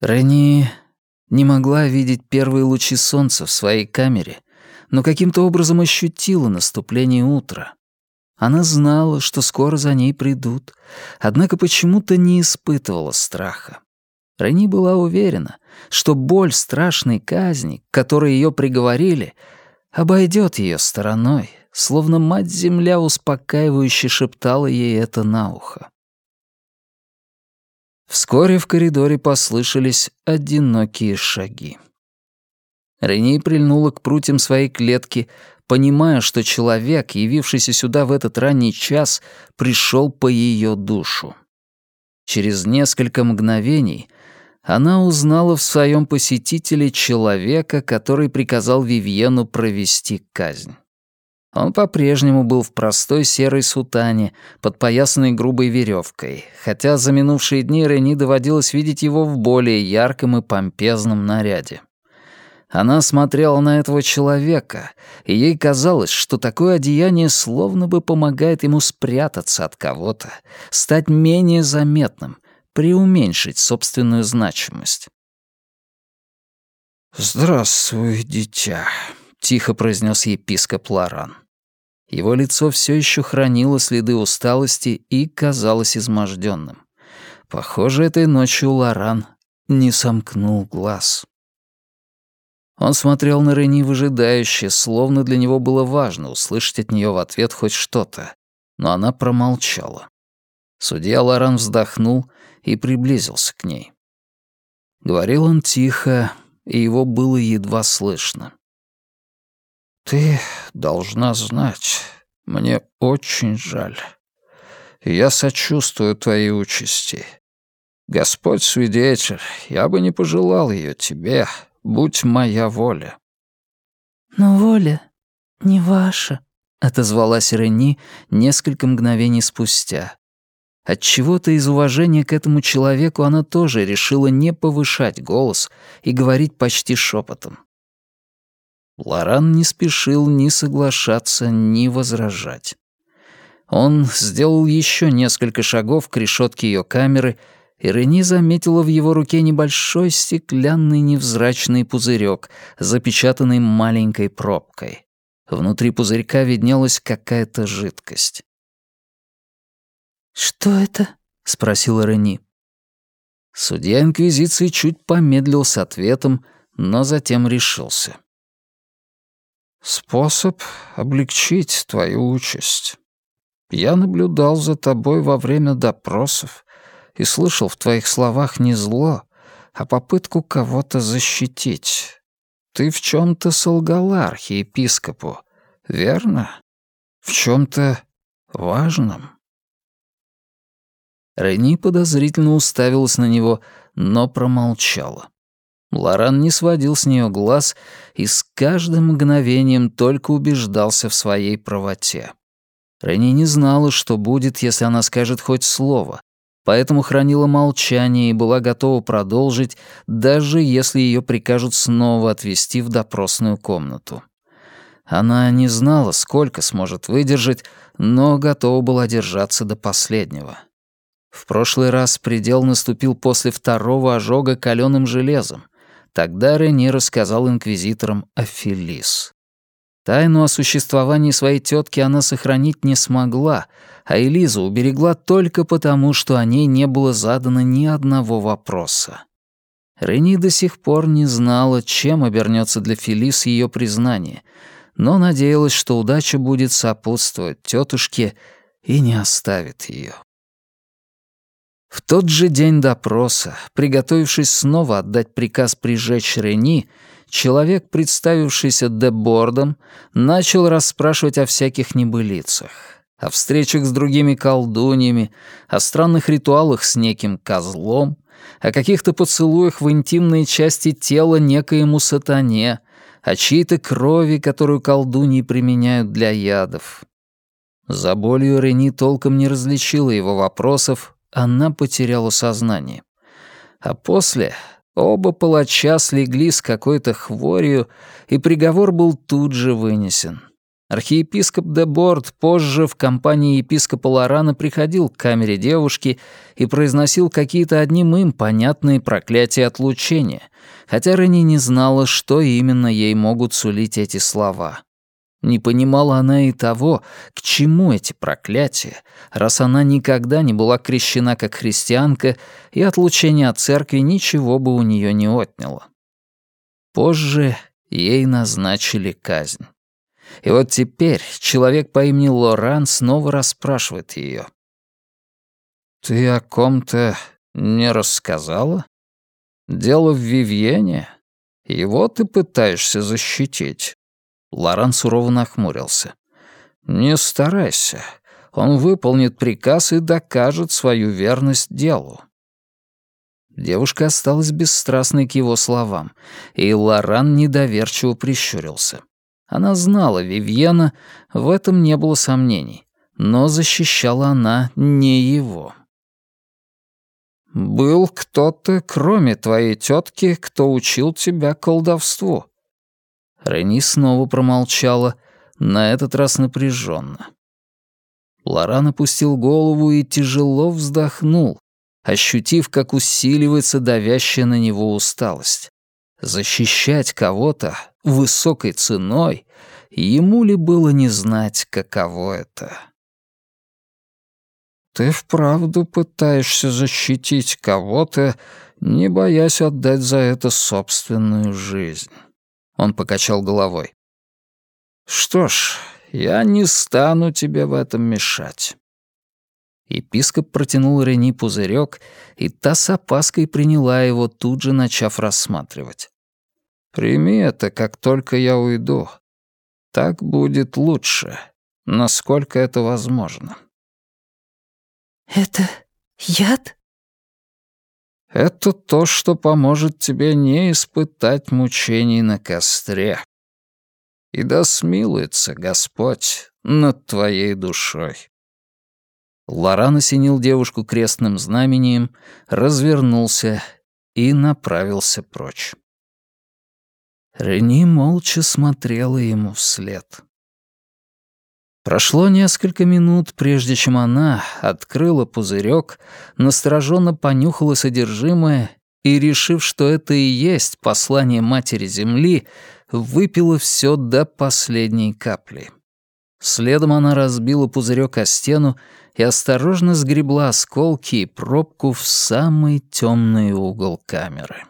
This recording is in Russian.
Рени не могла видеть первые лучи солнца в своей камере, но каким-то образом ощутила наступление утра. Она знала, что скоро за ней придут, однако почему-то не испытывала страха. Рени была уверена, что боль страшной казни, к которой ее приговорили, обойдет ее стороной, словно мать-земля успокаивающе шептала ей это на ухо. Вскоре в коридоре послышались одинокие шаги. Рени прильнула к прутьям своей клетки, понимая, что человек, явившийся сюда в этот ранний час, пришел по ее душу. Через несколько мгновений она узнала в своем посетителе человека, который приказал Вивьену провести казнь. Он по-прежнему был в простой серой сутане, подпоясанной грубой веревкой, хотя за минувшие дни Рени доводилось видеть его в более ярком и помпезном наряде. Она смотрела на этого человека, и ей казалось, что такое одеяние словно бы помогает ему спрятаться от кого-то, стать менее заметным, преуменьшить собственную значимость. «Здравствуй, дитя», — тихо произнес епископ Лоран. Его лицо все еще хранило следы усталости и казалось изможденным. Похоже, этой ночью Лоран не сомкнул глаз. Он смотрел на Рени выжидающе, словно для него было важно услышать от нее в ответ хоть что-то, но она промолчала. Судья Лоран вздохнул и приблизился к ней. Говорил он тихо, и его было едва слышно. «Ты должна знать, мне очень жаль. Я сочувствую твоей участи. Господь свидетель, я бы не пожелал ее тебе, будь моя воля». «Но воля не ваша», — отозвалась Рени несколько мгновений спустя. Отчего-то из уважения к этому человеку она тоже решила не повышать голос и говорить почти шепотом. Лоран не спешил ни соглашаться, ни возражать. Он сделал еще несколько шагов к решетке ее камеры, и Рени заметила в его руке небольшой стеклянный невзрачный пузырек, запечатанный маленькой пробкой. Внутри пузырька виднелась какая-то жидкость. «Что это?» — спросила Рени. Судья Инквизиции чуть помедлил с ответом, но затем решился. «Способ облегчить твою участь. Я наблюдал за тобой во время допросов и слышал в твоих словах не зло, а попытку кого-то защитить. Ты в чем то солгала архиепископу, верно? В чем то важном?» Рени подозрительно уставилась на него, но промолчала. Лоран не сводил с нее глаз и с каждым мгновением только убеждался в своей правоте. Рени не знала, что будет, если она скажет хоть слово, поэтому хранила молчание и была готова продолжить, даже если ее прикажут снова отвезти в допросную комнату. Она не знала, сколько сможет выдержать, но готова была держаться до последнего. В прошлый раз предел наступил после второго ожога каленым железом — Тогда Рени рассказал инквизиторам о Фелис. Тайну о существовании своей тетки она сохранить не смогла, а Элизу уберегла только потому, что о ней не было задано ни одного вопроса. Рени до сих пор не знала, чем обернется для Фелис ее признание, но надеялась, что удача будет сопутствовать тетушке и не оставит ее. В тот же день допроса, приготовившись снова отдать приказ прижечь Рени, человек, представившийся Дебордом, начал расспрашивать о всяких небылицах, о встречах с другими колдуньями, о странных ритуалах с неким козлом, о каких-то поцелуях в интимные части тела некоему сатане, о чьей-то крови, которую колдуньи применяют для ядов. За болью Рени толком не различила его вопросов, она потеряла сознание. А после оба палача слегли с какой-то хворью, и приговор был тут же вынесен. Архиепископ де Борд позже в компании епископа Лорана приходил к камере девушки и произносил какие-то одним им понятные проклятия отлучения, хотя Рени не знала, что именно ей могут сулить эти слова. Не понимала она и того, к чему эти проклятия, раз она никогда не была крещена как христианка, и отлучение от церкви ничего бы у нее не отняло. Позже ей назначили казнь. И вот теперь человек по имени Лоран снова расспрашивает ее. «Ты о ком-то не рассказала? Дело в Вивьене? Его ты пытаешься защитить?» Лоран сурово нахмурился. «Не старайся. Он выполнит приказ и докажет свою верность делу». Девушка осталась бесстрастной к его словам, и Лоран недоверчиво прищурился. Она знала Вивьена, в этом не было сомнений, но защищала она не его. «Был кто-то, кроме твоей тетки, кто учил тебя колдовству». Рени снова промолчала, на этот раз напряженно. Лоран опустил голову и тяжело вздохнул, ощутив, как усиливается давящая на него усталость. Защищать кого-то высокой ценой, ему ли было не знать, каково это? «Ты вправду пытаешься защитить кого-то, не боясь отдать за это собственную жизнь?» Он покачал головой. «Что ж, я не стану тебе в этом мешать». Епископ протянул Рени пузырек, и та с опаской приняла его, тут же начав рассматривать. «Прими это, как только я уйду. Так будет лучше, насколько это возможно». «Это яд?» «Это то, что поможет тебе не испытать мучений на костре. И да смилуется Господь над твоей душой». Лоран осенил девушку крестным знамением, развернулся и направился прочь. Рени молча смотрела ему вслед. Прошло несколько минут, прежде чем она открыла пузырек, настороженно понюхала содержимое и, решив, что это и есть послание Матери Земли, выпила все до последней капли. Следом она разбила пузырек о стену и осторожно сгребла осколки и пробку в самый темный угол камеры.